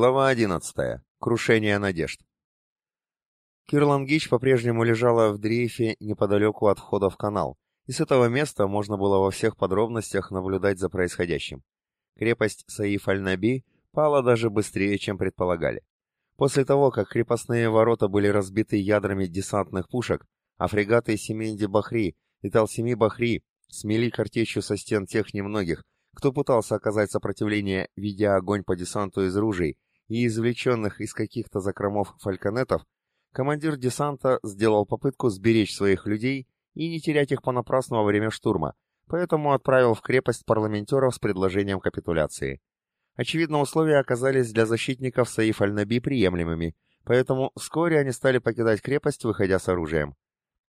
Глава 11. Крушение надежд. Кирлангич по-прежнему лежала в дрейфе неподалеку от входа в канал, и с этого места можно было во всех подробностях наблюдать за происходящим. Крепость Саиф аль-Наби пала даже быстрее, чем предполагали. После того, как крепостные ворота были разбиты ядрами десантных пушек, а фрегаты Семенди Бахри и Талсеми Бахри смели картечью со стен тех немногих, кто пытался оказать сопротивление, ведя огонь по десанту из ружей и извлеченных из каких-то закромов фальконетов, командир десанта сделал попытку сберечь своих людей и не терять их понапрасну во время штурма, поэтому отправил в крепость парламентеров с предложением капитуляции. Очевидно, условия оказались для защитников Саиф аль-Наби приемлемыми, поэтому вскоре они стали покидать крепость, выходя с оружием.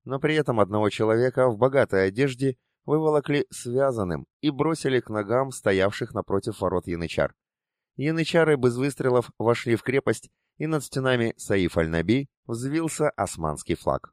Но при этом одного человека в богатой одежде выволокли связанным и бросили к ногам стоявших напротив ворот янычар. Янычары без выстрелов вошли в крепость, и над стенами Саиф аль-Наби взвился османский флаг.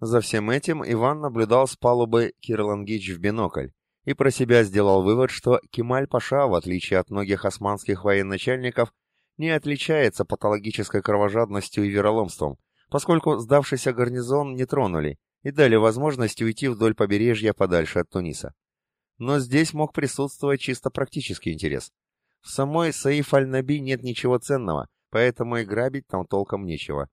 За всем этим Иван наблюдал с палубы Кирлангич в бинокль и про себя сделал вывод, что Кемаль-Паша, в отличие от многих османских военачальников, не отличается патологической кровожадностью и вероломством, поскольку сдавшийся гарнизон не тронули, и дали возможность уйти вдоль побережья подальше от Туниса. Но здесь мог присутствовать чисто практический интерес. В самой Саиф аль-Наби нет ничего ценного, поэтому и грабить там толком нечего.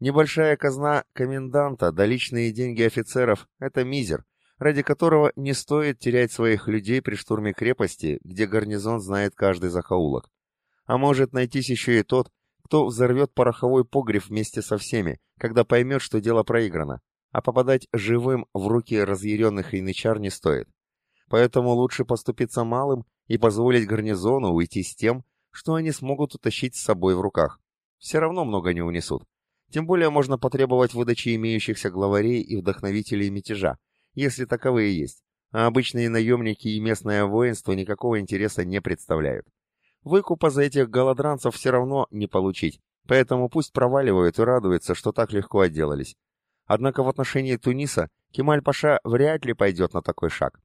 Небольшая казна коменданта да личные деньги офицеров – это мизер, ради которого не стоит терять своих людей при штурме крепости, где гарнизон знает каждый закоулок. А может найтись еще и тот, кто взорвет пороховой погреб вместе со всеми, когда поймет, что дело проиграно а попадать живым в руки разъяренных янычар не стоит. Поэтому лучше поступиться малым и позволить гарнизону уйти с тем, что они смогут утащить с собой в руках. Все равно много не унесут. Тем более можно потребовать выдачи имеющихся главарей и вдохновителей мятежа, если таковые есть, а обычные наемники и местное воинство никакого интереса не представляют. Выкупа за этих голодранцев все равно не получить, поэтому пусть проваливают и радуются, что так легко отделались. Однако в отношении Туниса Кемаль-Паша вряд ли пойдет на такой шаг.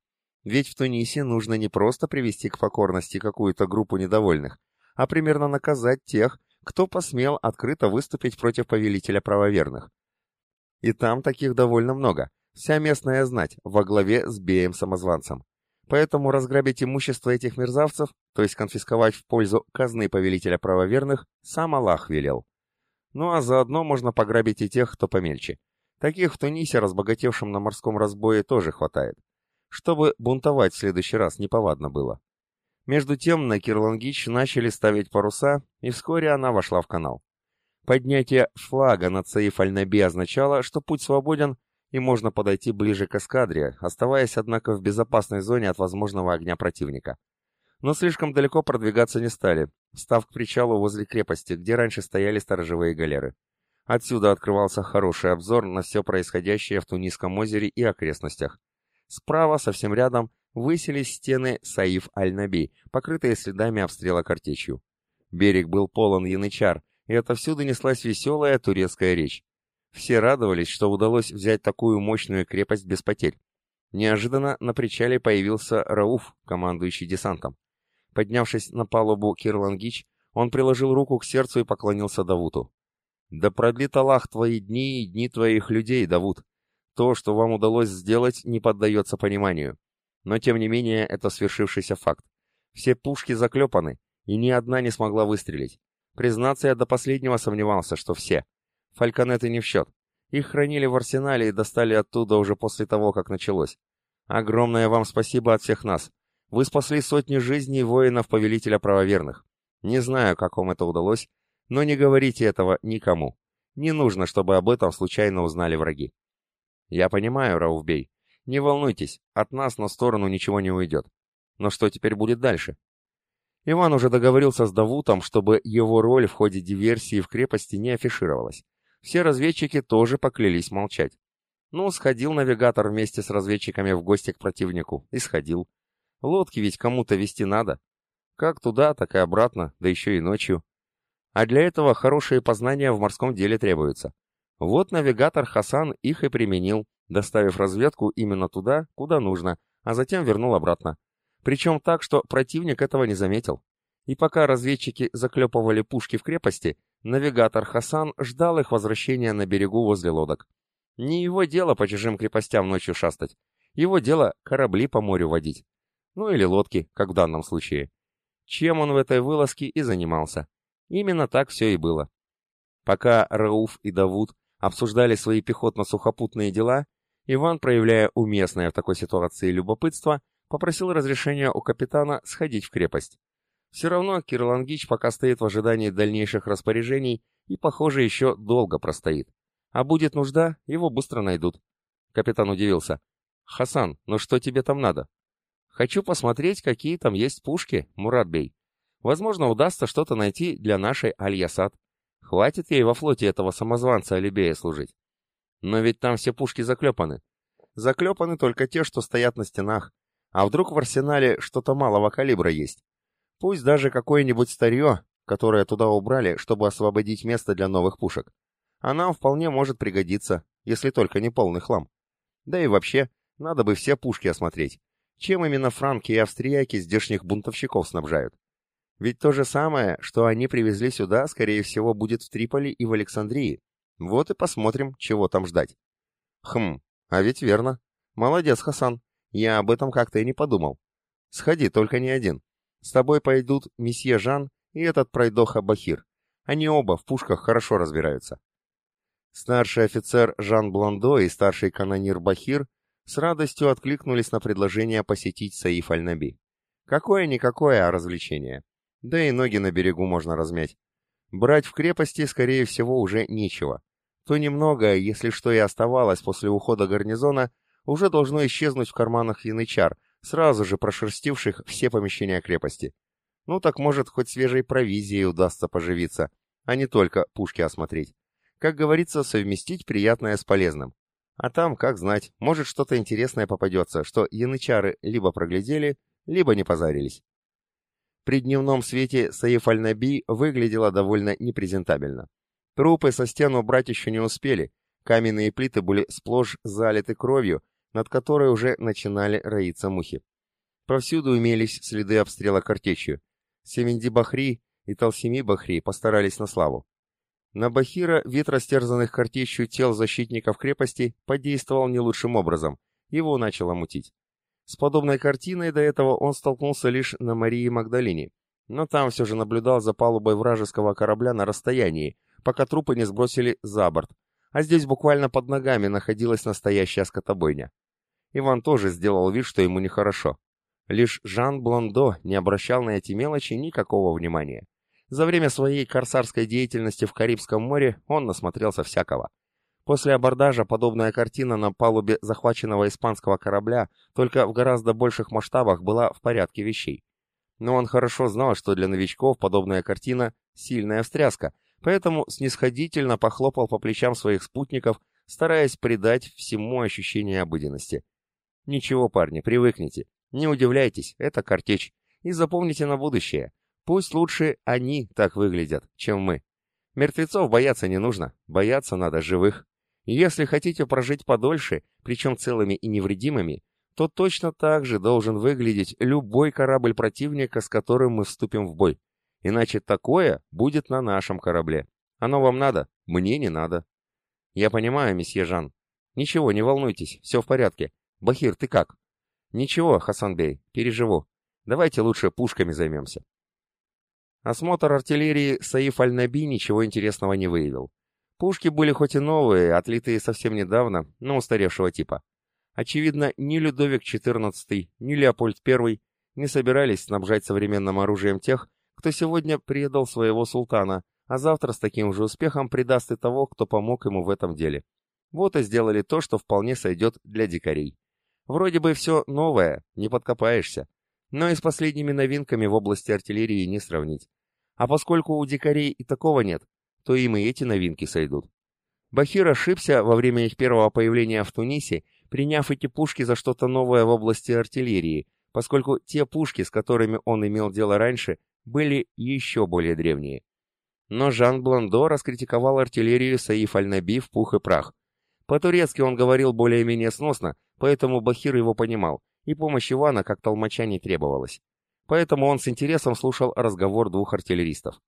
Ведь в Тунисе нужно не просто привести к покорности какую-то группу недовольных, а примерно наказать тех, кто посмел открыто выступить против повелителя правоверных. И там таких довольно много, вся местная знать во главе с Беем-самозванцем. Поэтому разграбить имущество этих мерзавцев, то есть конфисковать в пользу казны повелителя правоверных, сам Аллах велел. Ну а заодно можно пограбить и тех, кто помельче. Таких в Тунисе, разбогатевшем на морском разбое, тоже хватает. Чтобы бунтовать в следующий раз неповадно было. Между тем на Кирлангич начали ставить паруса, и вскоре она вошла в канал. Поднятие флага над Саиф аль-Наби означало, что путь свободен и можно подойти ближе к эскадре, оставаясь, однако, в безопасной зоне от возможного огня противника. Но слишком далеко продвигаться не стали, став к причалу возле крепости, где раньше стояли сторожевые галеры. Отсюда открывался хороший обзор на все происходящее в Тунисском озере и окрестностях. Справа, совсем рядом, высились стены Саиф аль-Наби, покрытые следами обстрела картечью. Берег был полон янычар, и отовсюду неслась веселая турецкая речь. Все радовались, что удалось взять такую мощную крепость без потерь. Неожиданно на причале появился Рауф, командующий десантом. Поднявшись на палубу Кирлангич, он приложил руку к сердцу и поклонился Давуту. Да продлит Аллах твои дни и дни твоих людей, Давуд. То, что вам удалось сделать, не поддается пониманию. Но, тем не менее, это свершившийся факт. Все пушки заклепаны, и ни одна не смогла выстрелить. Признаться, я до последнего сомневался, что все. Фальконеты не в счет. Их хранили в арсенале и достали оттуда уже после того, как началось. Огромное вам спасибо от всех нас. Вы спасли сотни жизней воинов-повелителя правоверных. Не знаю, как вам это удалось, но не говорите этого никому. Не нужно, чтобы об этом случайно узнали враги. Я понимаю, Раувбей. Не волнуйтесь, от нас на сторону ничего не уйдет. Но что теперь будет дальше? Иван уже договорился с Давутом, чтобы его роль в ходе диверсии в крепости не афишировалась. Все разведчики тоже поклялись молчать. Ну, сходил навигатор вместе с разведчиками в гости к противнику. И сходил. Лодки ведь кому-то вести надо. Как туда, так и обратно, да еще и ночью. А для этого хорошие познания в морском деле требуются. Вот навигатор Хасан их и применил, доставив разведку именно туда, куда нужно, а затем вернул обратно. Причем так, что противник этого не заметил. И пока разведчики заклепывали пушки в крепости, навигатор Хасан ждал их возвращения на берегу возле лодок. Не его дело по чужим крепостям ночью шастать. Его дело корабли по морю водить. Ну или лодки, как в данном случае. Чем он в этой вылазке и занимался. Именно так все и было. Пока Рауф и Давуд обсуждали свои пехотно-сухопутные дела, Иван, проявляя уместное в такой ситуации любопытство, попросил разрешения у капитана сходить в крепость. Все равно Кирлангич пока стоит в ожидании дальнейших распоряжений и, похоже, еще долго простоит. А будет нужда, его быстро найдут. Капитан удивился. «Хасан, ну что тебе там надо?» «Хочу посмотреть, какие там есть пушки, Муратбей. Возможно, удастся что-то найти для нашей Аль-Ясад. Хватит ей во флоте этого самозванца Алибея служить. Но ведь там все пушки заклепаны. Заклепаны только те, что стоят на стенах. А вдруг в арсенале что-то малого калибра есть? Пусть даже какое-нибудь старье, которое туда убрали, чтобы освободить место для новых пушек а нам вполне может пригодиться, если только не полный хлам. Да и вообще, надо бы все пушки осмотреть. Чем именно франки и австрияки здешних бунтовщиков снабжают? Ведь то же самое, что они привезли сюда, скорее всего, будет в Триполи и в Александрии. Вот и посмотрим, чего там ждать. Хм, а ведь верно. Молодец, Хасан. Я об этом как-то и не подумал. Сходи, только не один. С тобой пойдут месье Жан и этот пройдоха Бахир. Они оба в пушках хорошо разбираются. Старший офицер Жан Бландо и старший канонир Бахир с радостью откликнулись на предложение посетить Саиф Аль-Наби. Какое-никакое, а развлечение. Да и ноги на берегу можно размять. Брать в крепости, скорее всего, уже нечего. То немного, если что и оставалось после ухода гарнизона, уже должно исчезнуть в карманах янычар, сразу же прошерстивших все помещения крепости. Ну так может, хоть свежей провизией удастся поживиться, а не только пушки осмотреть. Как говорится, совместить приятное с полезным. А там, как знать, может что-то интересное попадется, что янычары либо проглядели, либо не позарились. При дневном свете Саиф Аль-Наби выглядела довольно непрезентабельно. Трупы со стен убрать еще не успели, каменные плиты были сплошь залиты кровью, над которой уже начинали роиться мухи. Повсюду имелись следы обстрела картечью. Семенди Бахри и Талсими Бахри постарались на славу. На Бахира вид растерзанных картечью тел защитников крепости подействовал не лучшим образом, его начало мутить. С подобной картиной до этого он столкнулся лишь на Марии Магдалине, но там все же наблюдал за палубой вражеского корабля на расстоянии, пока трупы не сбросили за борт, а здесь буквально под ногами находилась настоящая скотобойня. Иван тоже сделал вид, что ему нехорошо. Лишь Жан Блондо не обращал на эти мелочи никакого внимания. За время своей корсарской деятельности в Карибском море он насмотрелся всякого. После абордажа подобная картина на палубе захваченного испанского корабля только в гораздо больших масштабах была в порядке вещей. Но он хорошо знал, что для новичков подобная картина – сильная встряска, поэтому снисходительно похлопал по плечам своих спутников, стараясь придать всему ощущение обыденности. «Ничего, парни, привыкните. Не удивляйтесь, это картечь. И запомните на будущее – Пусть лучше они так выглядят, чем мы. Мертвецов бояться не нужно, бояться надо живых. Если хотите прожить подольше, причем целыми и невредимыми, то точно так же должен выглядеть любой корабль противника, с которым мы вступим в бой. Иначе такое будет на нашем корабле. Оно вам надо? Мне не надо. Я понимаю, месье Жан. Ничего, не волнуйтесь, все в порядке. Бахир, ты как? Ничего, Хасанбей, переживу. Давайте лучше пушками займемся. Осмотр артиллерии Саиф Аль-Наби ничего интересного не выявил. Пушки были хоть и новые, отлитые совсем недавно, но устаревшего типа. Очевидно, ни Людовик XIV, ни Леопольд I не собирались снабжать современным оружием тех, кто сегодня предал своего султана, а завтра с таким же успехом предаст и того, кто помог ему в этом деле. Вот и сделали то, что вполне сойдет для дикарей. Вроде бы все новое, не подкопаешься, но и с последними новинками в области артиллерии не сравнить. А поскольку у дикарей и такого нет, то им и эти новинки сойдут. Бахир ошибся во время их первого появления в Тунисе, приняв эти пушки за что-то новое в области артиллерии, поскольку те пушки, с которыми он имел дело раньше, были еще более древние. Но Жан Бландо раскритиковал артиллерию Саиф Аль-Наби в пух и прах. По-турецки он говорил более-менее сносно, поэтому Бахир его понимал, и помощь Ивана как толмача не требовалась. поэтому он с интересом слушал разговор двух артиллеристов.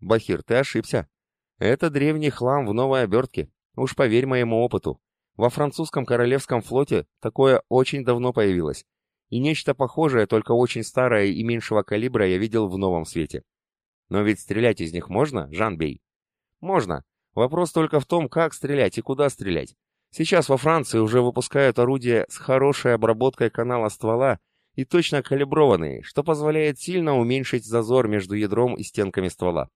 «Бахир, ты ошибся. Это древний хлам в новой обертке. Уж поверь моему опыту. Во французском королевском флоте такое очень давно появилось. И нечто похожее, только очень старое и меньшего калибра я видел в новом свете. Но ведь стрелять из них можно, Жан-Бей? Можно. Вопрос только в том, как стрелять и куда стрелять. Сейчас во Франции уже выпускают орудия с хорошей обработкой канала ствола и точно калиброванные, что позволяет сильно уменьшить зазор между ядром и стенками ствола.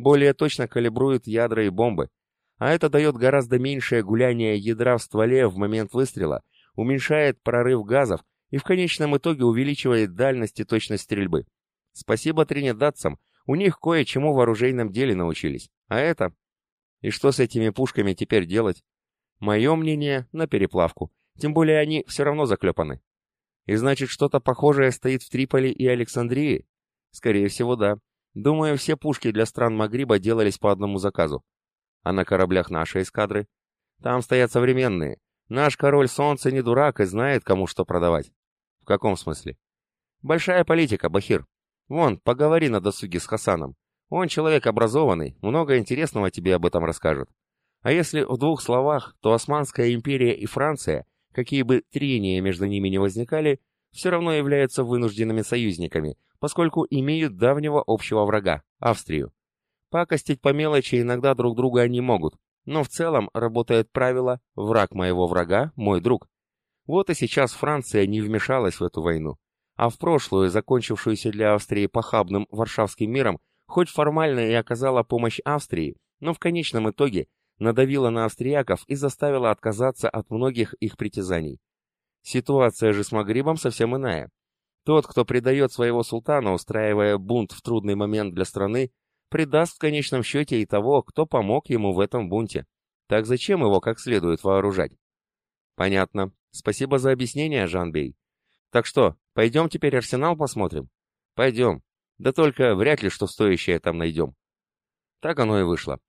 Более точно калибруют ядра и бомбы. А это дает гораздо меньшее гуляние ядра в стволе в момент выстрела, уменьшает прорыв газов и в конечном итоге увеличивает дальность и точность стрельбы. Спасибо тринидадцам, у них кое-чему в оружейном деле научились. А это... И что с этими пушками теперь делать? Мое мнение — на переплавку. Тем более они все равно заклепаны. И значит, что-то похожее стоит в Триполи и Александрии? Скорее всего, да. Думаю, все пушки для стран Магриба делались по одному заказу. А на кораблях нашей эскадры? Там стоят современные. Наш король солнца не дурак и знает, кому что продавать. В каком смысле? Большая политика, Бахир. Вон, поговори на досуге с Хасаном. Он человек образованный, много интересного тебе об этом расскажет. А если в двух словах, то Османская империя и Франция, какие бы трения между ними не возникали, все равно являются вынужденными союзниками, поскольку имеют давнего общего врага – Австрию. Пакостить по мелочи иногда друг друга они могут, но в целом работает правило «враг моего врага – мой друг». Вот и сейчас Франция не вмешалась в эту войну, а в прошлую, закончившуюся для Австрии похабным Варшавским миром, хоть формально и оказала помощь Австрии, но в конечном итоге – надавила на австрияков и заставила отказаться от многих их притязаний. Ситуация же с Магрибом совсем иная. Тот, кто предает своего султана, устраивая бунт в трудный момент для страны, предаст в конечном счете и того, кто помог ему в этом бунте. Так зачем его как следует вооружать? Понятно. Спасибо за объяснение, Жанбей. Так что, пойдем теперь арсенал посмотрим? Пойдем. Да только вряд ли что стоящее там найдем. Так оно и вышло.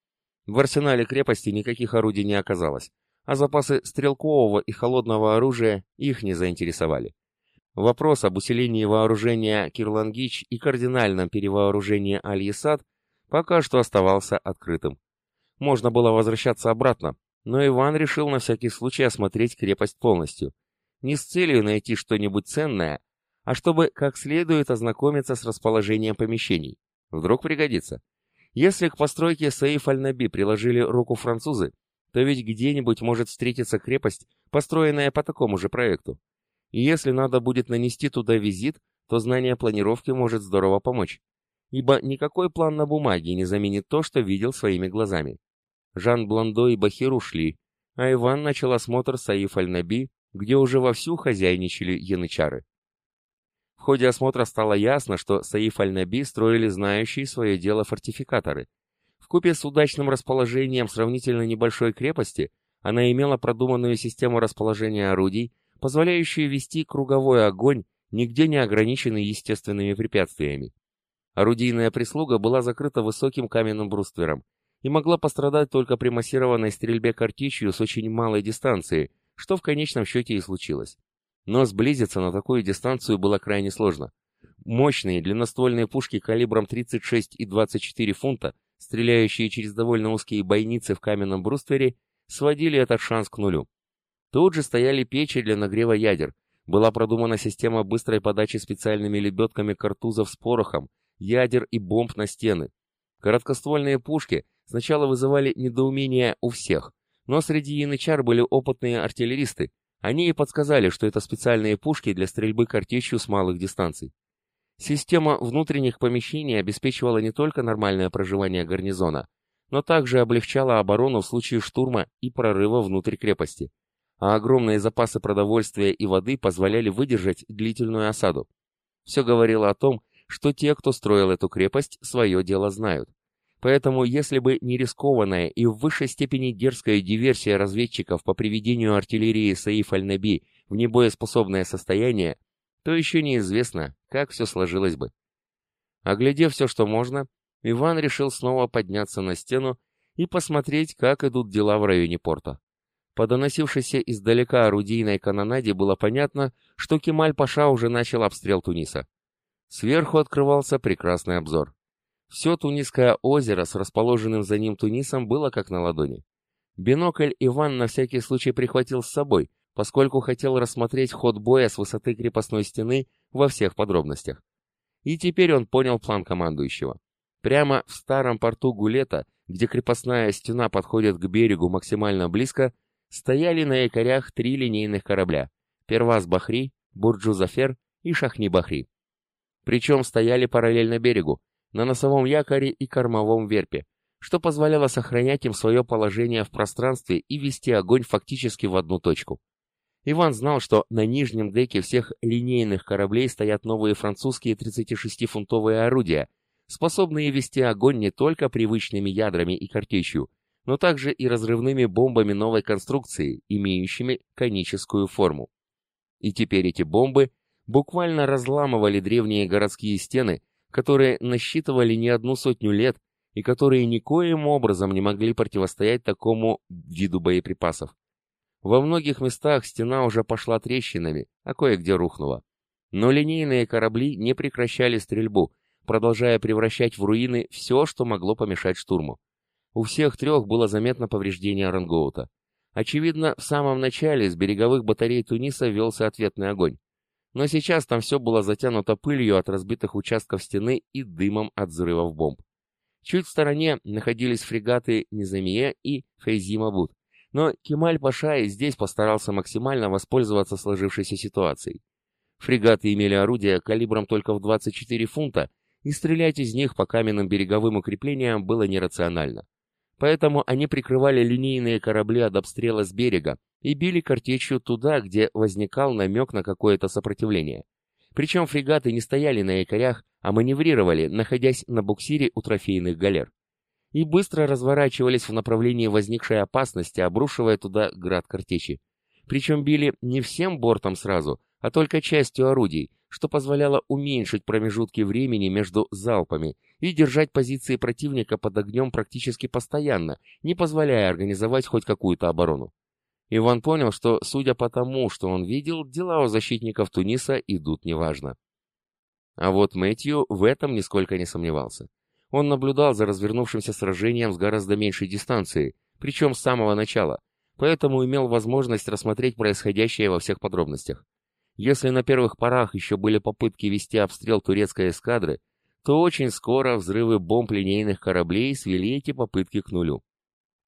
В арсенале крепости никаких орудий не оказалось, а запасы стрелкового и холодного оружия их не заинтересовали. Вопрос об усилении вооружения Кирлангич и кардинальном перевооружении Аль-Ясад пока что оставался открытым. Можно было возвращаться обратно, но Иван решил на всякий случай осмотреть крепость полностью. Не с целью найти что-нибудь ценное, а чтобы как следует ознакомиться с расположением помещений. Вдруг пригодится. Если к постройке Саиф аль-Наби приложили руку французы, то ведь где-нибудь может встретиться крепость, построенная по такому же проекту. И если надо будет нанести туда визит, то знание планировки может здорово помочь. Ибо никакой план на бумаге не заменит то, что видел своими глазами. Жан Бландо и Бахир ушли, а Иван начал осмотр Саиф аль-Наби, где уже вовсю хозяйничали янычары. В ходе осмотра стало ясно, что Саиф аль-Наби строили знающие свое дело фортификаторы. Вкупе с удачным расположением сравнительно небольшой крепости, она имела продуманную систему расположения орудий, позволяющую вести круговой огонь, нигде не ограниченный естественными препятствиями. Орудийная прислуга была закрыта высоким каменным бруствером и могла пострадать только при массированной стрельбе картечью с очень малой дистанции, что в конечном счете и случилось. Но сблизиться на такую дистанцию было крайне сложно. Мощные длинноствольные пушки калибром 36 и 24 фунта, стреляющие через довольно узкие бойницы в каменном бруствере, сводили этот шанс к нулю. Тут же стояли печи для нагрева ядер, была продумана система быстрой подачи специальными лебедками картузов с порохом, ядер и бомб на стены. Короткоствольные пушки сначала вызывали недоумение у всех, но среди янычар были опытные артиллеристы, они и подсказали, что это специальные пушки для стрельбы картечью с малых дистанций. Система внутренних помещений обеспечивала не только нормальное проживание гарнизона, но также облегчала оборону в случае штурма и прорыва внутрь крепости, а огромные запасы продовольствия и воды позволяли выдержать длительную осаду. Все говорило о том, что те, кто строил эту крепость, свое дело знают. Поэтому, если бы не рискованная и в высшей степени дерзкая диверсия разведчиков по приведению артиллерии Саиф аль-Наби в небоеспособное состояние, то еще неизвестно, как все сложилось бы. Оглядев все, что можно, Иван решил снова подняться на стену и посмотреть, как идут дела в районе порта. По доносившейся издалека орудийной канонаде было понятно, что Кемаль-Паша уже начал обстрел Туниса. Сверху открывался прекрасный обзор. Все Тунисское озеро с расположенным за ним Тунисом было как на ладони. Бинокль Иван на всякий случай прихватил с собой, поскольку хотел рассмотреть ход боя с высоты крепостной стены во всех подробностях. И теперь он понял план командующего. Прямо в старом порту Гулета, где крепостная стена подходит к берегу максимально близко, стояли на якорях три линейных корабля – Перваз-Бахри, Бурджу-Зафер и Шахни-Бахри. Причем стояли параллельно берегу, на носовом якоре и кормовом верпе, что позволяло сохранять им свое положение в пространстве и вести огонь фактически в одну точку. Иван знал, что на нижнем деке всех линейных кораблей стоят новые французские 36-фунтовые орудия, способные вести огонь не только привычными ядрами и картечью, но также и разрывными бомбами новой конструкции, имеющими коническую форму. И теперь эти бомбы буквально разламывали древние городские стены, которые насчитывали не одну сотню лет и которые никоим образом не могли противостоять такому виду боеприпасов. Во многих местах стена уже пошла трещинами, а кое-где рухнула. Но линейные корабли не прекращали стрельбу, продолжая превращать в руины все, что могло помешать штурму. У всех трех было заметно повреждение рангоута. Очевидно, в самом начале с береговых батарей Туниса велся ответный огонь. Но сейчас там все было затянуто пылью от разбитых участков стены и дымом от взрывов бомб. Чуть в стороне находились фрегаты Низамия и Фейзимабут, но Кемаль-Паша и здесь постарался максимально воспользоваться сложившейся ситуацией. Фрегаты имели орудия калибром только в 24 фунта, и стрелять из них по каменным береговым укреплениям было нерационально. Поэтому они прикрывали линейные корабли от обстрела с берега и били картечью туда, где возникал намек на какое-то сопротивление. Причем фрегаты не стояли на якорях, а маневрировали, находясь на буксире у трофейных галер. И быстро разворачивались в направлении возникшей опасности, обрушивая туда град картечи. Причем били не всем бортом сразу, а только частью орудий, что позволяло уменьшить промежутки времени между залпами и держать позиции противника под огнем практически постоянно, не позволяя организовать хоть какую-то оборону. Иван понял, что, судя по тому, что он видел, дела у защитников Туниса идут неважно. А вот Мэтью в этом нисколько не сомневался. Он наблюдал за развернувшимся сражением с гораздо меньшей дистанции, причем с самого начала, поэтому имел возможность рассмотреть происходящее во всех подробностях. Если на первых порах еще были попытки вести обстрел турецкой эскадры, то очень скоро взрывы бомб линейных кораблей свели эти попытки к нулю.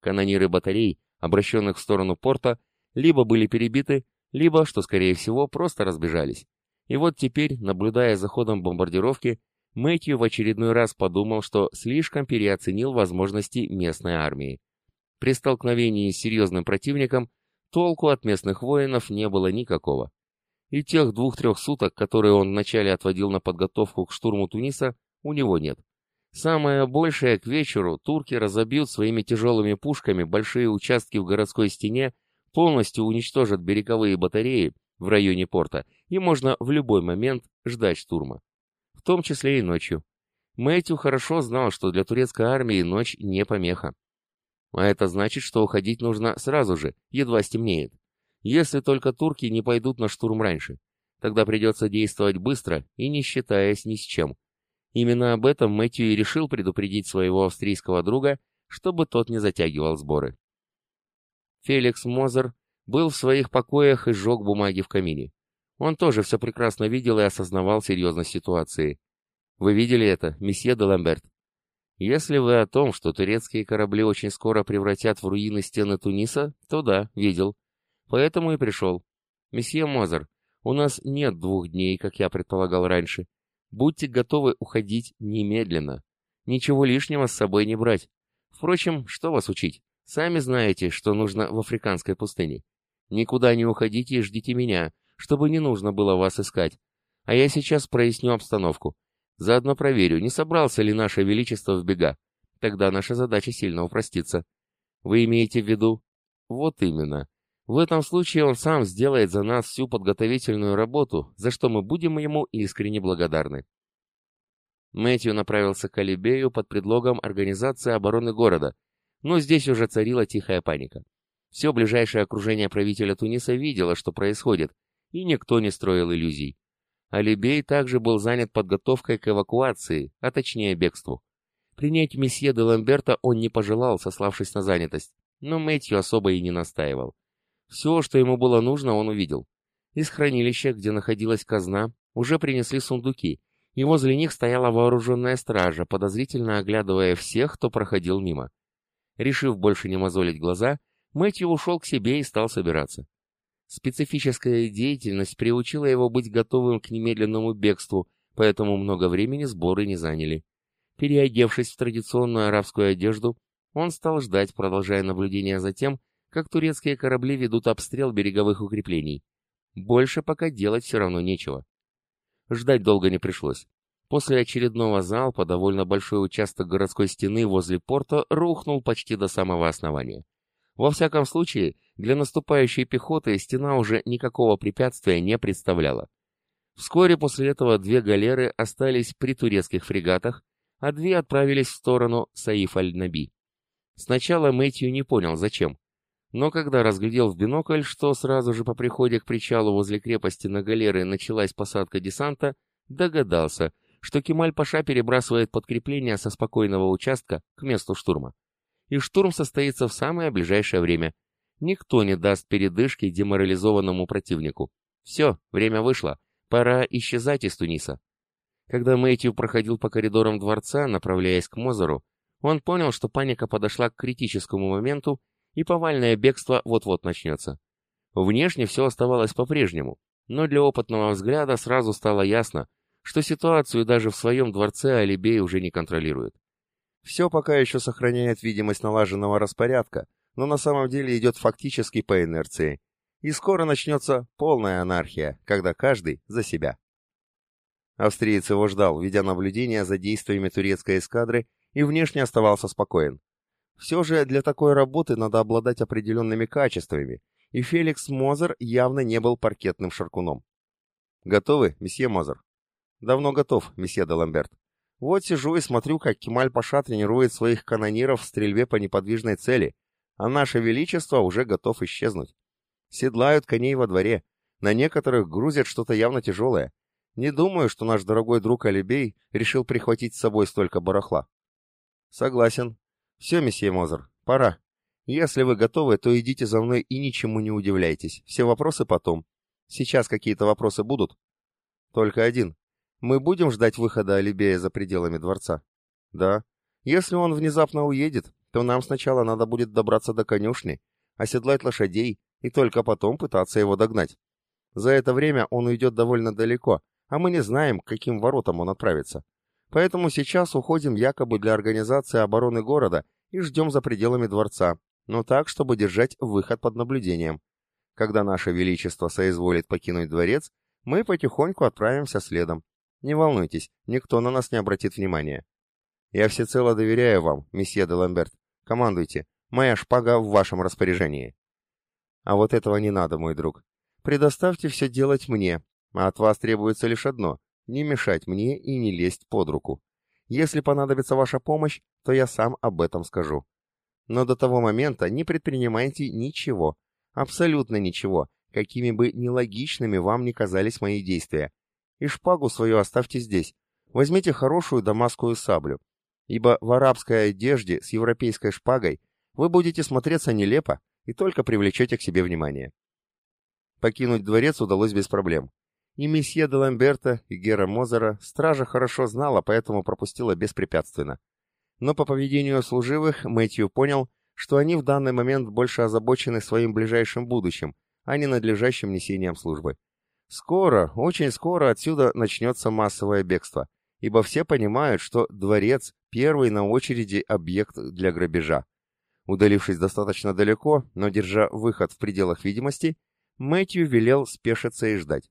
Канониры батарей, обращенных в сторону порта, либо были перебиты, либо, что скорее всего, просто разбежались. И вот теперь, наблюдая за ходом бомбардировки, Мэтью в очередной раз подумал, что слишком переоценил возможности местной армии. При столкновении с серьезным противником толку от местных воинов не было никакого и тех двух-трех суток, которые он вначале отводил на подготовку к штурму Туниса, у него нет. Самое большее к вечеру турки разобьют своими тяжелыми пушками большие участки в городской стене, полностью уничтожат береговые батареи в районе порта, и можно в любой момент ждать штурма. Том числе и ночью. Мэтью хорошо знал, что для турецкой армии ночь не помеха. А это значит, что уходить нужно сразу же, едва стемнеет. Если только турки не пойдут на штурм раньше. Тогда придется действовать быстро и не считаясь ни с чем. Именно об этом Мэтью и решил предупредить своего австрийского друга, чтобы тот не затягивал сборы. Феликс Мозер был в своих покоях и сжег бумаги в камине. Он тоже все прекрасно видел и осознавал серьезность ситуации. Вы видели это, месье де Ламберт? Если вы о том, что турецкие корабли очень скоро превратят в руины стены Туниса, то да, видел. Поэтому и пришел. Месье Мозер, у нас нет двух дней, как я предполагал раньше. Будьте готовы уходить немедленно. Ничего лишнего с собой не брать. Впрочем, что вас учить? Сами знаете, что нужно в африканской пустыне. Никуда не уходите и ждите меня, чтобы не нужно было вас искать. А я сейчас проясню обстановку. Заодно проверю, не собрался ли наше величество в бега. Тогда наша задача сильно упростится. Вы имеете в виду? Вот именно. В этом случае он сам сделает за нас всю подготовительную работу, за что мы будем ему искренне благодарны. Мэтью направился к Алибею под предлогом организации обороны города, но здесь уже царила тихая паника. Все ближайшее окружение правителя Туниса видело, что происходит, и никто не строил иллюзий. Алибей также был занят подготовкой к эвакуации, а точнее бегству. Принять месье де Ламберта он не пожелал, сославшись на занятость, но Мэтью особо и не настаивал. Все, что ему было нужно, он увидел. Из хранилища, где находилась казна, уже принесли сундуки, и возле них стояла вооруженная стража, подозрительно оглядывая всех, кто проходил мимо. Решив больше не мозолить глаза, Мэтью ушел к себе и стал собираться. Специфическая деятельность приучила его быть готовым к немедленному бегству, поэтому много времени сборы не заняли. Переодевшись в традиционную арабскую одежду, он стал ждать, продолжая наблюдение за тем, как турецкие корабли ведут обстрел береговых укреплений. Больше пока делать все равно нечего. Ждать долго не пришлось. После очередного залпа довольно большой участок городской стены возле порта рухнул почти до самого основания. Во всяком случае, для наступающей пехоты стена уже никакого препятствия не представляла. Вскоре после этого две галеры остались при турецких фрегатах, а две отправились в сторону Саиф-аль-Наби. Сначала Мэтью не понял, зачем. Но когда разглядел в бинокль, что сразу же по приходе к причалу возле крепости на галеры началась посадка десанта, догадался, что Кемаль-Паша перебрасывает подкрепление со спокойного участка к месту штурма и штурм состоится в самое ближайшее время. Никто не даст передышки деморализованному противнику. Все, время вышло, пора исчезать из Туниса. Когда Мэтью проходил по коридорам дворца, направляясь к Мозеру, он понял, что паника подошла к критическому моменту, и повальное бегство вот-вот начнется. Внешне все оставалось по-прежнему, но для опытного взгляда сразу стало ясно, что ситуацию даже в своем дворце Алибей уже не контролирует. Все пока еще сохраняет видимость налаженного распорядка, но на самом деле идет фактически по инерции. И скоро начнется полная анархия, когда каждый за себя. Австриец его ждал, ведя наблюдение за действиями турецкой эскадры, и внешне оставался спокоен. Все же для такой работы надо обладать определенными качествами, и Феликс Мозер явно не был паркетным шаркуном. «Готовы, месье Мозер?» «Давно готов, месье де Ламберт», вот сижу и смотрю, как Кемаль-Паша тренирует своих канониров в стрельбе по неподвижной цели, а наше величество уже готов исчезнуть. Седлают коней во дворе, на некоторых грузят что-то явно тяжелое. Не думаю, что наш дорогой друг Алибей решил прихватить с собой столько барахла. Согласен. Все, месье Мозер, пора. Если вы готовы, то идите за мной и ничему не удивляйтесь. Все вопросы потом. Сейчас какие-то вопросы будут? Только один. Мы будем ждать выхода Алибея за пределами дворца? Да. Если он внезапно уедет, то нам сначала надо будет добраться до конюшни, оседлать лошадей и только потом пытаться его догнать. За это время он уйдет довольно далеко, а мы не знаем, к каким воротам он отправится. Поэтому сейчас уходим якобы для организации обороны города и ждем за пределами дворца, но так, чтобы держать выход под наблюдением. Когда наше величество соизволит покинуть дворец, мы потихоньку отправимся следом. Не волнуйтесь, никто на нас не обратит внимания. Я всецело доверяю вам, месье де Ламберт. Командуйте. Моя шпага в вашем распоряжении. А вот этого не надо, мой друг. Предоставьте все делать мне, а от вас требуется лишь одно — не мешать мне и не лезть под руку. Если понадобится ваша помощь, то я сам об этом скажу. Но до того момента не предпринимайте ничего, абсолютно ничего, какими бы нелогичными вам ни казались мои действия, и шпагу свою оставьте здесь. Возьмите хорошую дамасскую саблю, ибо в арабской одежде с европейской шпагой вы будете смотреться нелепо и только привлечете к себе внимание. Покинуть дворец удалось без проблем. И месье де Ламберта, и Гера Мозера стража хорошо знала, поэтому пропустила беспрепятственно. Но по поведению служивых Мэтью понял, что они в данный момент больше озабочены своим ближайшим будущим, а не надлежащим несением службы. Скоро, очень скоро отсюда начнется массовое бегство, ибо все понимают, что дворец – первый на очереди объект для грабежа. Удалившись достаточно далеко, но держа выход в пределах видимости, Мэтью велел спешиться и ждать.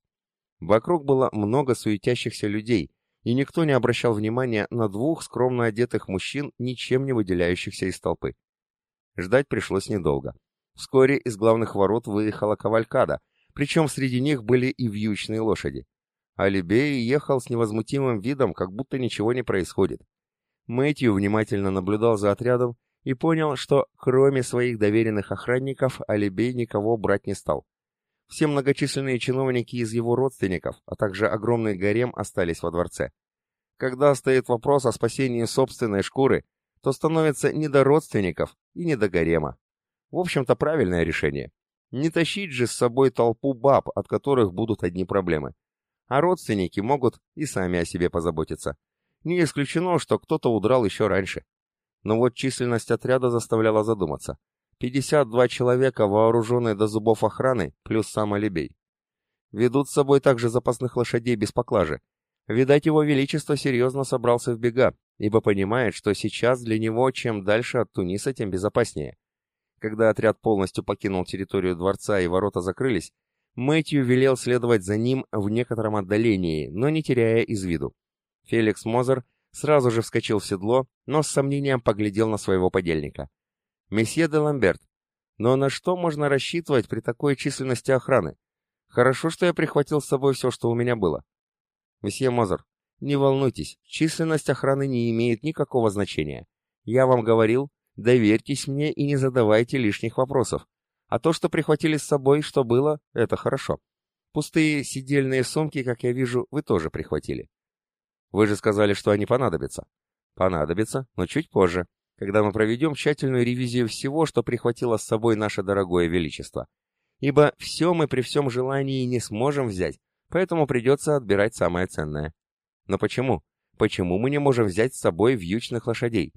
Вокруг было много суетящихся людей, и никто не обращал внимания на двух скромно одетых мужчин, ничем не выделяющихся из толпы. Ждать пришлось недолго. Вскоре из главных ворот выехала кавалькада, причем среди них были и вьючные лошади. Алибей ехал с невозмутимым видом, как будто ничего не происходит. Мэтью внимательно наблюдал за отрядом и понял, что кроме своих доверенных охранников Алибей никого брать не стал. Все многочисленные чиновники из его родственников, а также огромный гарем остались во дворце. Когда стоит вопрос о спасении собственной шкуры, то становится не до родственников и не до гарема. В общем-то, правильное решение. Не тащить же с собой толпу баб, от которых будут одни проблемы. А родственники могут и сами о себе позаботиться. Не исключено, что кто-то удрал еще раньше. Но вот численность отряда заставляла задуматься. 52 человека, вооруженные до зубов охраны, плюс сам Алибей. Ведут с собой также запасных лошадей без поклажи. Видать, его величество серьезно собрался в бега, ибо понимает, что сейчас для него чем дальше от Туниса, тем безопаснее. Когда отряд полностью покинул территорию дворца и ворота закрылись, Мэтью велел следовать за ним в некотором отдалении, но не теряя из виду. Феликс Мозер сразу же вскочил в седло, но с сомнением поглядел на своего подельника. «Месье де Ламберт, но на что можно рассчитывать при такой численности охраны? Хорошо, что я прихватил с собой все, что у меня было». «Месье Мозер, не волнуйтесь, численность охраны не имеет никакого значения. Я вам говорил, доверьтесь мне и не задавайте лишних вопросов. А то, что прихватили с собой, что было, это хорошо. Пустые сидельные сумки, как я вижу, вы тоже прихватили. Вы же сказали, что они понадобятся. Понадобятся, но чуть позже, когда мы проведем тщательную ревизию всего, что прихватило с собой наше дорогое величество. Ибо все мы при всем желании не сможем взять, поэтому придется отбирать самое ценное. Но почему? Почему мы не можем взять с собой вьючных лошадей?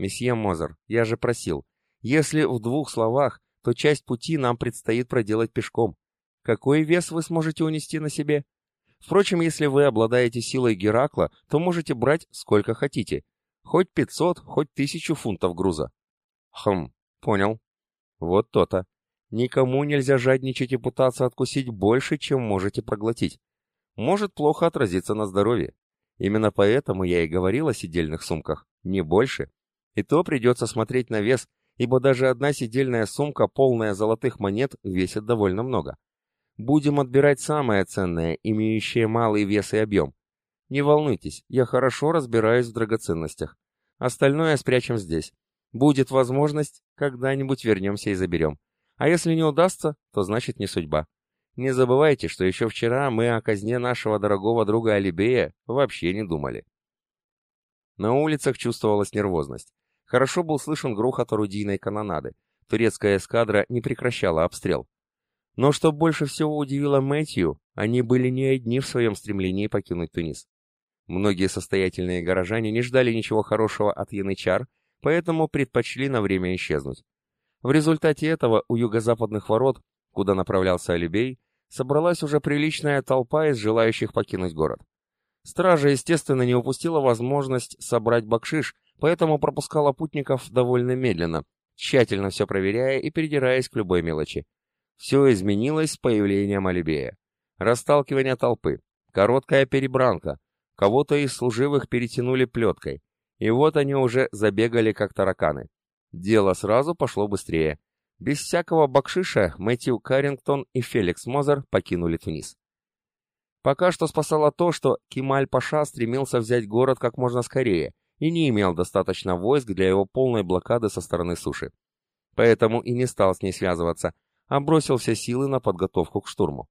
Месье Мозер, я же просил, если в двух словах, то часть пути нам предстоит проделать пешком. Какой вес вы сможете унести на себе? Впрочем, если вы обладаете силой Геракла, то можете брать сколько хотите. Хоть 500, хоть 1000 фунтов груза. Хм, понял. Вот то-то. Никому нельзя жадничать и пытаться откусить больше, чем можете проглотить. Может плохо отразиться на здоровье. Именно поэтому я и говорил о сидельных сумках. Не больше. И то придется смотреть на вес, ибо даже одна сидельная сумка, полная золотых монет, весит довольно много. Будем отбирать самое ценное, имеющее малый вес и объем. Не волнуйтесь, я хорошо разбираюсь в драгоценностях. Остальное спрячем здесь. Будет возможность, когда-нибудь вернемся и заберем. А если не удастся, то значит не судьба. Не забывайте, что еще вчера мы о казне нашего дорогого друга Алибея вообще не думали. На улицах чувствовалась нервозность. Хорошо был слышен грохот орудийной канонады. Турецкая эскадра не прекращала обстрел. Но что больше всего удивило Мэтью, они были не одни в своем стремлении покинуть Тунис. Многие состоятельные горожане не ждали ничего хорошего от янычар, поэтому предпочли на время исчезнуть. В результате этого у юго-западных ворот, куда направлялся Алибей, собралась уже приличная толпа из желающих покинуть город. Стража, естественно, не упустила возможность собрать бакшиш, поэтому пропускала путников довольно медленно, тщательно все проверяя и передираясь к любой мелочи. Все изменилось с появлением Алибея. Расталкивание толпы, короткая перебранка, кого-то из служивых перетянули плеткой, и вот они уже забегали как тараканы. Дело сразу пошло быстрее. Без всякого бакшиша Мэтью Каррингтон и Феликс Мозер покинули Тунис. Пока что спасало то, что Кемаль-Паша стремился взять город как можно скорее и не имел достаточно войск для его полной блокады со стороны суши. Поэтому и не стал с ней связываться, а бросил все силы на подготовку к штурму.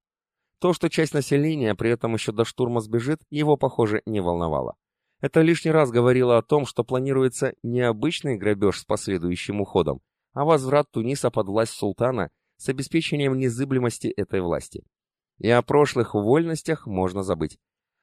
То, что часть населения при этом еще до штурма сбежит, его, похоже, не волновало. Это лишний раз говорило о том, что планируется не обычный грабеж с последующим уходом, а возврат Туниса под власть султана с обеспечением незыблемости этой власти. И о прошлых вольностях можно забыть.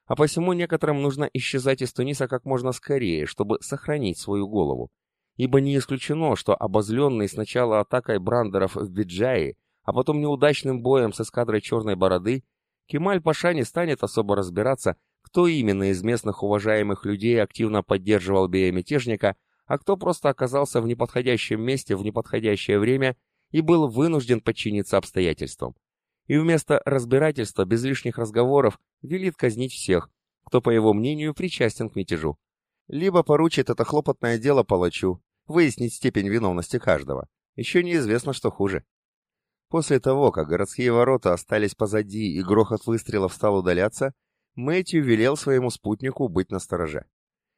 А посему некоторым нужно исчезать из Туниса как можно скорее, чтобы сохранить свою голову. Ибо не исключено, что обозленный сначала атакой брандеров в Биджае а потом неудачным боем с эскадрой Черной Бороды, Кемаль-Паша не станет особо разбираться, кто именно из местных уважаемых людей активно поддерживал Бея-мятежника, а кто просто оказался в неподходящем месте в неподходящее время и был вынужден подчиниться обстоятельствам. И вместо разбирательства без лишних разговоров велит казнить всех, кто, по его мнению, причастен к мятежу. Либо поручит это хлопотное дело палачу, выяснить степень виновности каждого. Еще неизвестно, что хуже. После того, как городские ворота остались позади и грохот выстрелов стал удаляться, Мэтью велел своему спутнику быть настороже.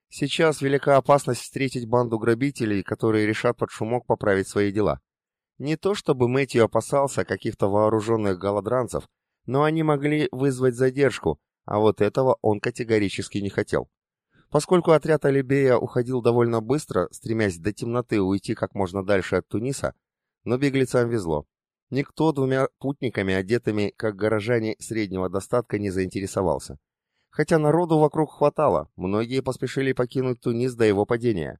Сейчас велика опасность встретить банду грабителей, которые решат под шумок поправить свои дела. Не то чтобы Мэтью опасался каких-то вооруженных голодранцев, но они могли вызвать задержку, а вот этого он категорически не хотел. Поскольку отряд Алибея уходил довольно быстро, стремясь до темноты уйти как можно дальше от Туниса, но беглецам везло. Никто двумя путниками, одетыми как горожане среднего достатка, не заинтересовался. Хотя народу вокруг хватало, многие поспешили покинуть Тунис до его падения.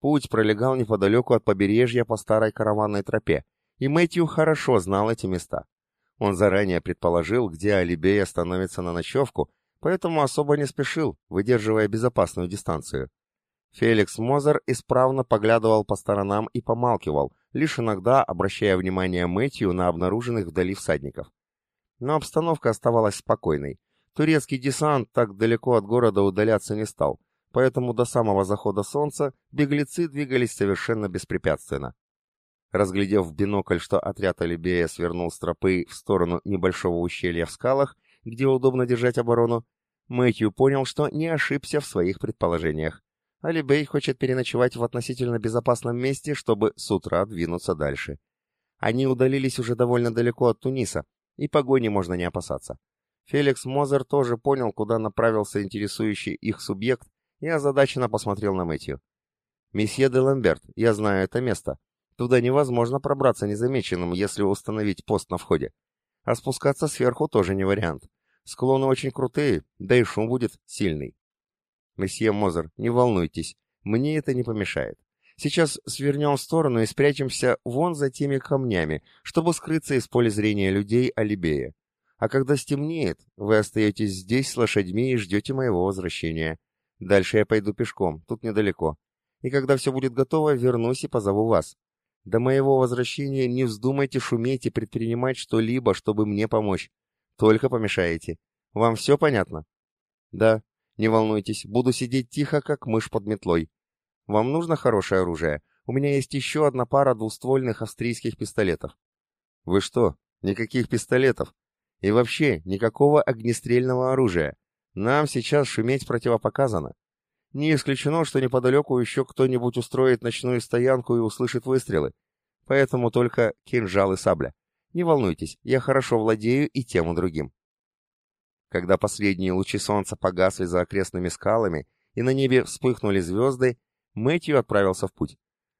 Путь пролегал неподалеку от побережья по старой караванной тропе, и Мэтью хорошо знал эти места. Он заранее предположил, где Алибей остановится на ночевку, поэтому особо не спешил, выдерживая безопасную дистанцию. Феликс Мозер исправно поглядывал по сторонам и помалкивал, лишь иногда обращая внимание Мэтью на обнаруженных вдали всадников. Но обстановка оставалась спокойной. Турецкий десант так далеко от города удаляться не стал, поэтому до самого захода солнца беглецы двигались совершенно беспрепятственно. Разглядев в бинокль, что отряд Алибея свернул с тропы в сторону небольшого ущелья в скалах, где удобно держать оборону, Мэтью понял, что не ошибся в своих предположениях. Алибей хочет переночевать в относительно безопасном месте, чтобы с утра двинуться дальше. Они удалились уже довольно далеко от Туниса, и погони можно не опасаться. Феликс Мозер тоже понял, куда направился интересующий их субъект, и озадаченно посмотрел на Мэтью. «Месье де Ламберт, я знаю это место. Туда невозможно пробраться незамеченным, если установить пост на входе. А спускаться сверху тоже не вариант. Склоны очень крутые, да и шум будет сильный. Месье Мозер, не волнуйтесь, мне это не помешает. Сейчас свернем в сторону и спрячемся вон за теми камнями, чтобы скрыться из поля зрения людей Алибея. А когда стемнеет, вы остаетесь здесь с лошадьми и ждете моего возвращения. Дальше я пойду пешком, тут недалеко. И когда все будет готово, вернусь и позову вас. До моего возвращения не вздумайте шуметь и предпринимать что-либо, чтобы мне помочь. Только помешаете. Вам все понятно? Да, не волнуйтесь, буду сидеть тихо, как мышь под метлой. Вам нужно хорошее оружие? У меня есть еще одна пара двуствольных австрийских пистолетов. Вы что, никаких пистолетов? И вообще, никакого огнестрельного оружия. Нам сейчас шуметь противопоказано. Не исключено, что неподалеку еще кто-нибудь устроит ночную стоянку и услышит выстрелы. Поэтому только кинжал и сабля. Не волнуйтесь, я хорошо владею и тем и другим. Когда последние лучи солнца погасли за окрестными скалами и на небе вспыхнули звезды, Мэтью отправился в путь.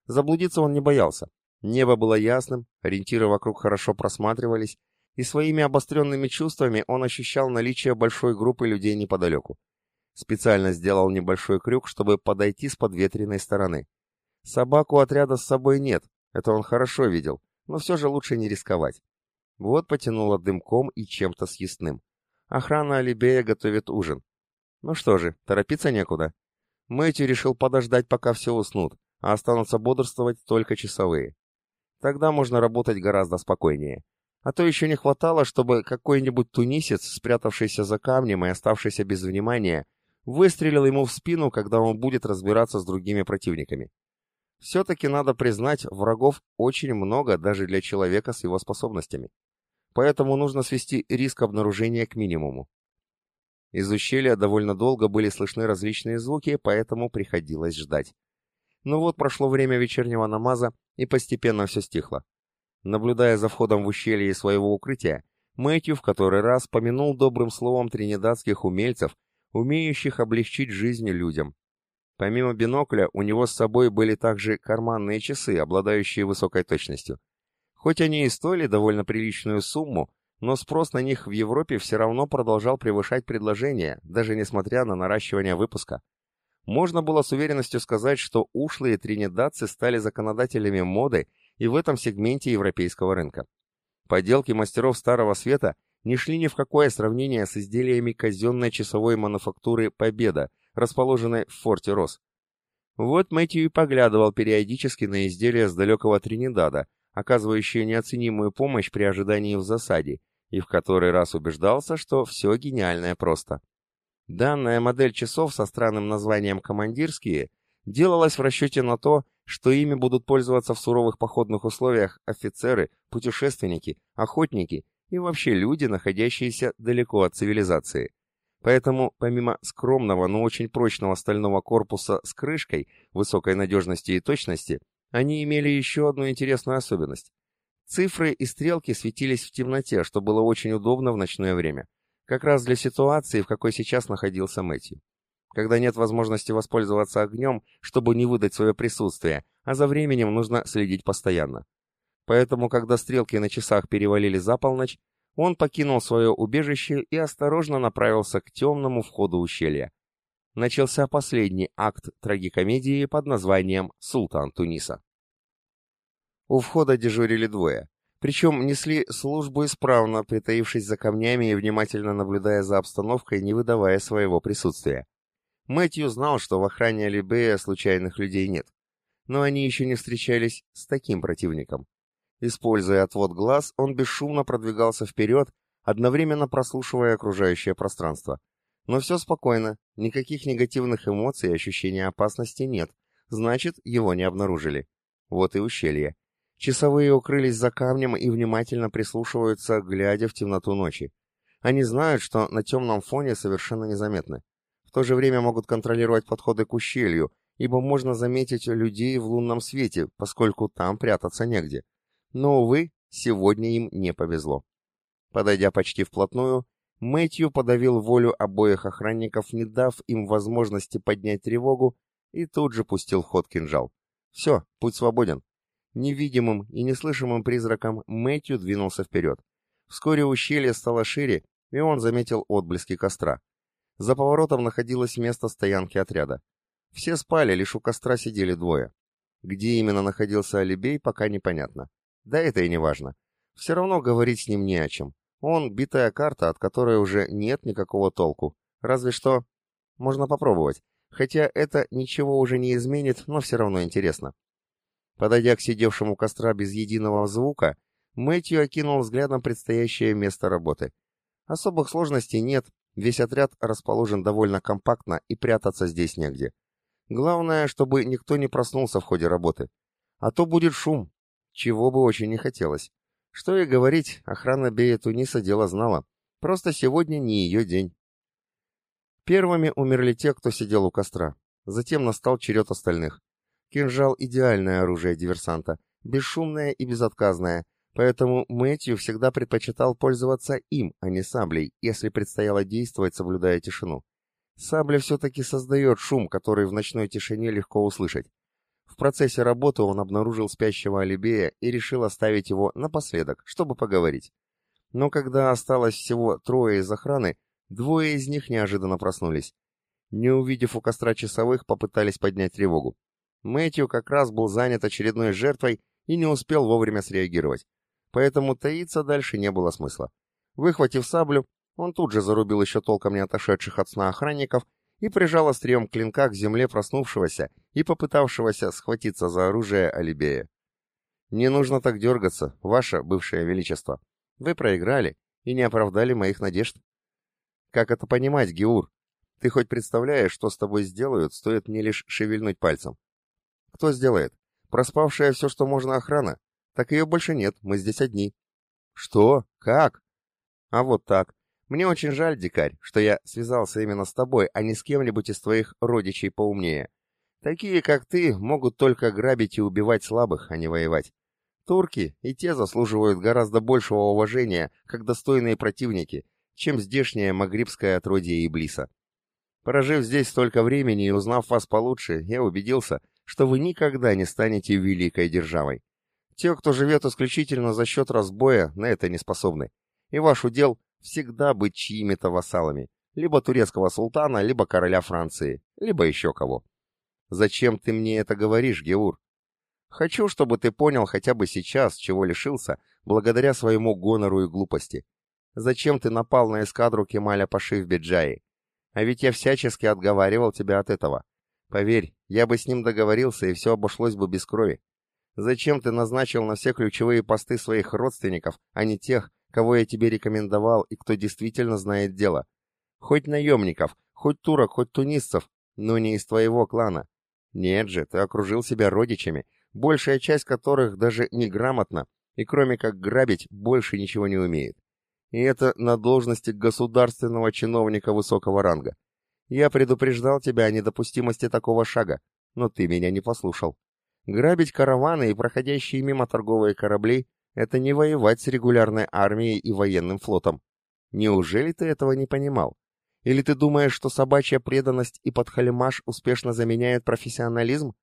Заблудиться он не боялся. Небо было ясным, ориентиры вокруг хорошо просматривались, и своими обостренными чувствами он ощущал наличие большой группы людей неподалеку. Специально сделал небольшой крюк, чтобы подойти с подветренной стороны. Собаку отряда с собой нет, это он хорошо видел, но все же лучше не рисковать. Вот потянуло дымком и чем-то съестным. Охрана Алибея готовит ужин. Ну что же, торопиться некуда. Мэтью решил подождать, пока все уснут, а останутся бодрствовать только часовые. Тогда можно работать гораздо спокойнее. А то еще не хватало, чтобы какой-нибудь тунисец, спрятавшийся за камнем и оставшийся без внимания, выстрелил ему в спину, когда он будет разбираться с другими противниками. Все-таки надо признать, врагов очень много даже для человека с его способностями поэтому нужно свести риск обнаружения к минимуму. Из ущелья довольно долго были слышны различные звуки, поэтому приходилось ждать. Но ну вот прошло время вечернего намаза, и постепенно все стихло. Наблюдая за входом в ущелье своего укрытия, Мэтью в который раз помянул добрым словом тринидадских умельцев, умеющих облегчить жизнь людям. Помимо бинокля, у него с собой были также карманные часы, обладающие высокой точностью. Хоть они и стоили довольно приличную сумму, но спрос на них в Европе все равно продолжал превышать предложение, даже несмотря на наращивание выпуска. Можно было с уверенностью сказать, что ушлые тринидадцы стали законодателями моды и в этом сегменте европейского рынка. Поделки мастеров Старого Света не шли ни в какое сравнение с изделиями казенной часовой мануфактуры «Победа», расположенной в форте Рос. Вот Мэтью и поглядывал периодически на изделия с далекого Тринидада, оказывающие неоценимую помощь при ожидании в засаде, и в который раз убеждался, что все гениальное просто. Данная модель часов со странным названием «командирские» делалась в расчете на то, что ими будут пользоваться в суровых походных условиях офицеры, путешественники, охотники и вообще люди, находящиеся далеко от цивилизации. Поэтому, помимо скромного, но очень прочного стального корпуса с крышкой, высокой надежности и точности, Они имели еще одну интересную особенность. Цифры и стрелки светились в темноте, что было очень удобно в ночное время. Как раз для ситуации, в какой сейчас находился Мэтью. Когда нет возможности воспользоваться огнем, чтобы не выдать свое присутствие, а за временем нужно следить постоянно. Поэтому, когда стрелки на часах перевалили за полночь, он покинул свое убежище и осторожно направился к темному входу ущелья. Начался последний акт трагикомедии под названием «Султан Туниса». У входа дежурили двое. Причем несли службу исправно, притаившись за камнями и внимательно наблюдая за обстановкой, не выдавая своего присутствия. Мэтью знал, что в охране Алибея случайных людей нет. Но они еще не встречались с таким противником. Используя отвод глаз, он бесшумно продвигался вперед, одновременно прослушивая окружающее пространство. Но все спокойно, никаких негативных эмоций и ощущения опасности нет, значит, его не обнаружили. Вот и ущелье. Часовые укрылись за камнем и внимательно прислушиваются, глядя в темноту ночи. Они знают, что на темном фоне совершенно незаметны. В то же время могут контролировать подходы к ущелью, ибо можно заметить людей в лунном свете, поскольку там прятаться негде. Но, увы, сегодня им не повезло. Подойдя почти вплотную, Мэтью подавил волю обоих охранников, не дав им возможности поднять тревогу, и тут же пустил в ход кинжал. Все, путь свободен. Невидимым и неслышимым призраком Мэтью двинулся вперед. Вскоре ущелье стало шире, и он заметил отблески костра. За поворотом находилось место стоянки отряда. Все спали, лишь у костра сидели двое. Где именно находился Алибей, пока непонятно. Да это и не важно. Все равно говорить с ним не о чем. Он битая карта, от которой уже нет никакого толку. Разве что... Можно попробовать. Хотя это ничего уже не изменит, но все равно интересно. Подойдя к сидевшему костра без единого звука, Мэтью окинул взглядом предстоящее место работы. Особых сложностей нет, весь отряд расположен довольно компактно и прятаться здесь негде. Главное, чтобы никто не проснулся в ходе работы. А то будет шум, чего бы очень не хотелось. Что и говорить, охрана Бея Туниса дело знала. Просто сегодня не ее день. Первыми умерли те, кто сидел у костра. Затем настал черед остальных. Кинжал — идеальное оружие диверсанта, бесшумное и безотказное, поэтому Мэтью всегда предпочитал пользоваться им, а не саблей, если предстояло действовать, соблюдая тишину. Сабля все-таки создает шум, который в ночной тишине легко услышать. В процессе работы он обнаружил спящего Алибея и решил оставить его напоследок, чтобы поговорить. Но когда осталось всего трое из охраны, двое из них неожиданно проснулись. Не увидев у костра часовых, попытались поднять тревогу. Мэтью как раз был занят очередной жертвой и не успел вовремя среагировать. Поэтому таиться дальше не было смысла. Выхватив саблю, он тут же зарубил еще толком не отошедших от сна охранников и прижал острием клинка к земле проснувшегося и попытавшегося схватиться за оружие Алибея. «Не нужно так дергаться, ваше бывшее величество. Вы проиграли и не оправдали моих надежд». «Как это понимать, Геур? Ты хоть представляешь, что с тобой сделают, стоит мне лишь шевельнуть пальцем?» Кто сделает? Проспавшая все, что можно охрана? Так ее больше нет, мы здесь одни. Что? Как? А вот так. Мне очень жаль, дикарь, что я связался именно с тобой, а не с кем-нибудь из твоих родичей поумнее. Такие, как ты, могут только грабить и убивать слабых, а не воевать. Турки и те заслуживают гораздо большего уважения, как достойные противники, чем здешнее магрибское отродье Иблиса. Прожив здесь столько времени и узнав вас получше, я убедился, что вы никогда не станете великой державой. Те, кто живет исключительно за счет разбоя, на это не способны. И ваш удел всегда быть чьими-то вассалами, либо турецкого султана, либо короля Франции, либо еще кого. Зачем ты мне это говоришь, Геур? Хочу, чтобы ты понял хотя бы сейчас, чего лишился, благодаря своему гонору и глупости. Зачем ты напал на эскадру Кемаля Паши в Беджае? А ведь я всячески отговаривал тебя от этого. Поверь, я бы с ним договорился, и все обошлось бы без крови. Зачем ты назначил на все ключевые посты своих родственников, а не тех, кого я тебе рекомендовал и кто действительно знает дело? Хоть наемников, хоть турок, хоть тунисцев, но не из твоего клана. Нет же, ты окружил себя родичами, большая часть которых даже неграмотна, и кроме как грабить, больше ничего не умеет. И это на должности государственного чиновника высокого ранга. Я предупреждал тебя о недопустимости такого шага, но ты меня не послушал. Грабить караваны и проходящие мимо торговые корабли — это не воевать с регулярной армией и военным флотом. Неужели ты этого не понимал? Или ты думаешь, что собачья преданность и подхалимаш успешно заменяют профессионализм?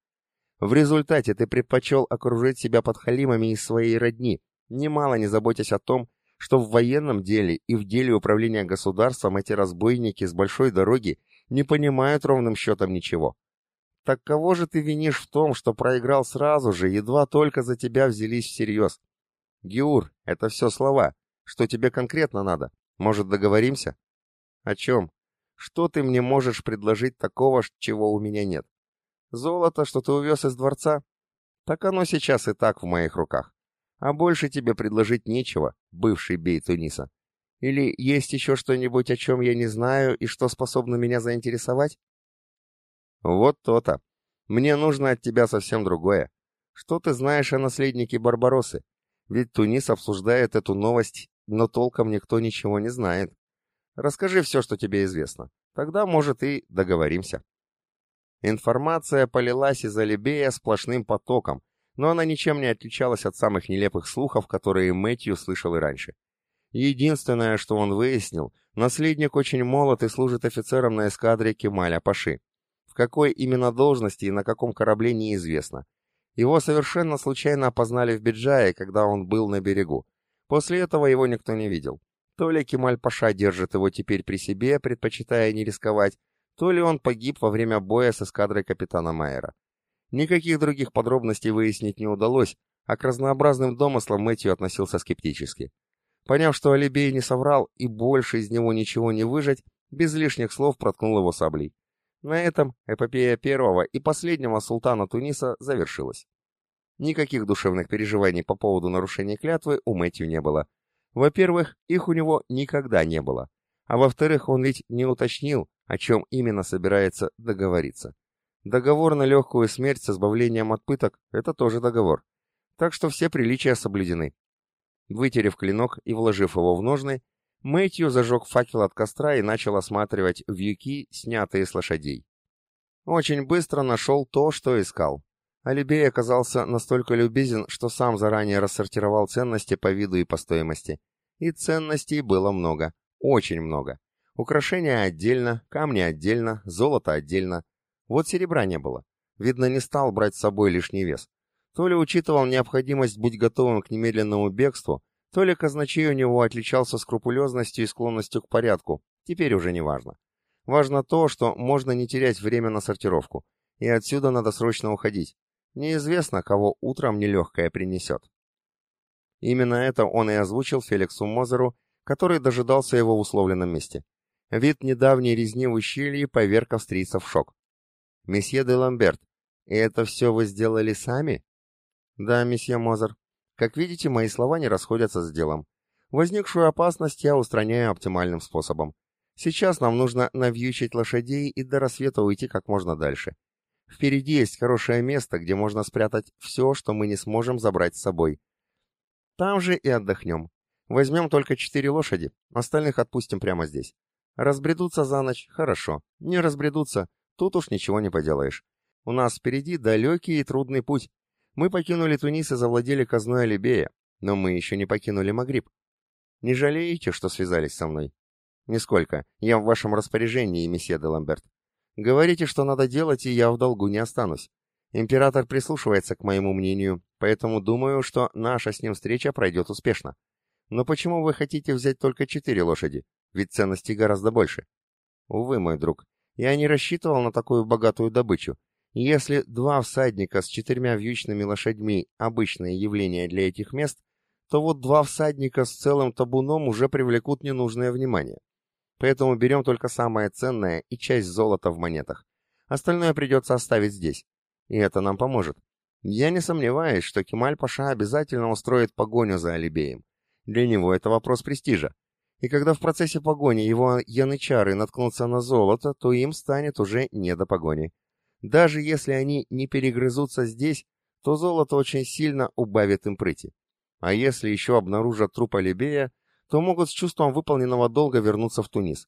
В результате ты предпочел окружить себя подхалимами из своей родни, немало не заботясь о том, что в военном деле и в деле управления государством эти разбойники с большой дороги не понимают ровным счетом ничего. Так кого же ты винишь в том, что проиграл сразу же, едва только за тебя взялись всерьез? Геур, это все слова. Что тебе конкретно надо? Может, договоримся? О чем? Что ты мне можешь предложить такого, чего у меня нет? Золото, что ты увез из дворца? Так оно сейчас и так в моих руках. А больше тебе предложить нечего, бывший бей Туниса. Или есть еще что-нибудь, о чем я не знаю и что способно меня заинтересовать? Вот то-то. Мне нужно от тебя совсем другое. Что ты знаешь о наследнике Барбаросы? Ведь Тунис обсуждает эту новость, но толком никто ничего не знает. Расскажи все, что тебе известно. Тогда, может, и договоримся. Информация полилась из Алибея сплошным потоком, но она ничем не отличалась от самых нелепых слухов, которые Мэтью слышал и раньше. Единственное, что он выяснил, наследник очень молод и служит офицером на эскадре Кемаля Паши. Какой именно должности и на каком корабле неизвестно. Его совершенно случайно опознали в Биджае, когда он был на берегу. После этого его никто не видел. То ли Кемаль-Паша держит его теперь при себе, предпочитая не рисковать, то ли он погиб во время боя с эскадрой капитана Майера. Никаких других подробностей выяснить не удалось, а к разнообразным домыслам Мэтью относился скептически. Поняв, что Алибей не соврал и больше из него ничего не выжать, без лишних слов проткнул его саблей. На этом эпопея первого и последнего султана Туниса завершилась. Никаких душевных переживаний по поводу нарушения клятвы у Мэтью не было. Во-первых, их у него никогда не было. А во-вторых, он ведь не уточнил, о чем именно собирается договориться. Договор на легкую смерть с избавлением от пыток – это тоже договор. Так что все приличия соблюдены. Вытерев клинок и вложив его в ножны, Мэтью зажег факел от костра и начал осматривать вьюки, снятые с лошадей. Очень быстро нашел то, что искал. Алибей оказался настолько любезен, что сам заранее рассортировал ценности по виду и по стоимости. И ценностей было много, очень много. Украшения отдельно, камни отдельно, золото отдельно. Вот серебра не было. Видно, не стал брать с собой лишний вес. То ли учитывал необходимость быть готовым к немедленному бегству, то ли казначей у него отличался скрупулезностью и склонностью к порядку, теперь уже не важно. Важно то, что можно не терять время на сортировку, и отсюда надо срочно уходить. Неизвестно, кого утром нелегкое принесет. Именно это он и озвучил Феликсу Мозеру, который дожидался его в условленном месте. Вид недавней резни в ущелье поверг австрийцев в шок. «Месье де Ламберт, и это все вы сделали сами?» «Да, месье Мозер. Как видите, мои слова не расходятся с делом. Возникшую опасность я устраняю оптимальным способом. Сейчас нам нужно навьючить лошадей и до рассвета уйти как можно дальше. Впереди есть хорошее место, где можно спрятать все, что мы не сможем забрать с собой. Там же и отдохнем. Возьмем только четыре лошади, остальных отпустим прямо здесь. Разбредутся за ночь, хорошо. Не разбредутся, тут уж ничего не поделаешь. У нас впереди далекий и трудный путь. Мы покинули Тунис и завладели казной Алибея, но мы еще не покинули Магриб. Не жалеете, что связались со мной? Нисколько. Я в вашем распоряжении, месье де Ламберт. Говорите, что надо делать, и я в долгу не останусь. Император прислушивается к моему мнению, поэтому думаю, что наша с ним встреча пройдет успешно. Но почему вы хотите взять только четыре лошади? Ведь ценностей гораздо больше. Увы, мой друг, я не рассчитывал на такую богатую добычу. Если два всадника с четырьмя вьючными лошадьми – обычное явление для этих мест, то вот два всадника с целым табуном уже привлекут ненужное внимание. Поэтому берем только самое ценное и часть золота в монетах. Остальное придется оставить здесь. И это нам поможет. Я не сомневаюсь, что Кемаль-Паша обязательно устроит погоню за Алибеем. Для него это вопрос престижа. И когда в процессе погони его янычары наткнутся на золото, то им станет уже не до погони. Даже если они не перегрызутся здесь, то золото очень сильно убавит им прыти. А если еще обнаружат труп Алибея, то могут с чувством выполненного долга вернуться в Тунис.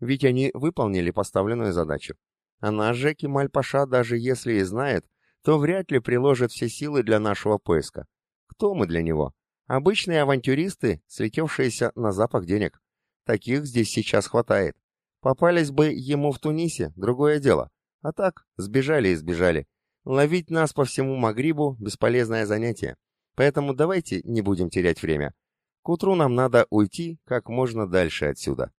Ведь они выполнили поставленную задачу. А наш же Кемаль-Паша, даже если и знает, то вряд ли приложит все силы для нашего поиска. Кто мы для него? Обычные авантюристы, слетевшиеся на запах денег. Таких здесь сейчас хватает. Попались бы ему в Тунисе, другое дело. А так, сбежали и сбежали. Ловить нас по всему Магрибу – бесполезное занятие. Поэтому давайте не будем терять время. К утру нам надо уйти как можно дальше отсюда.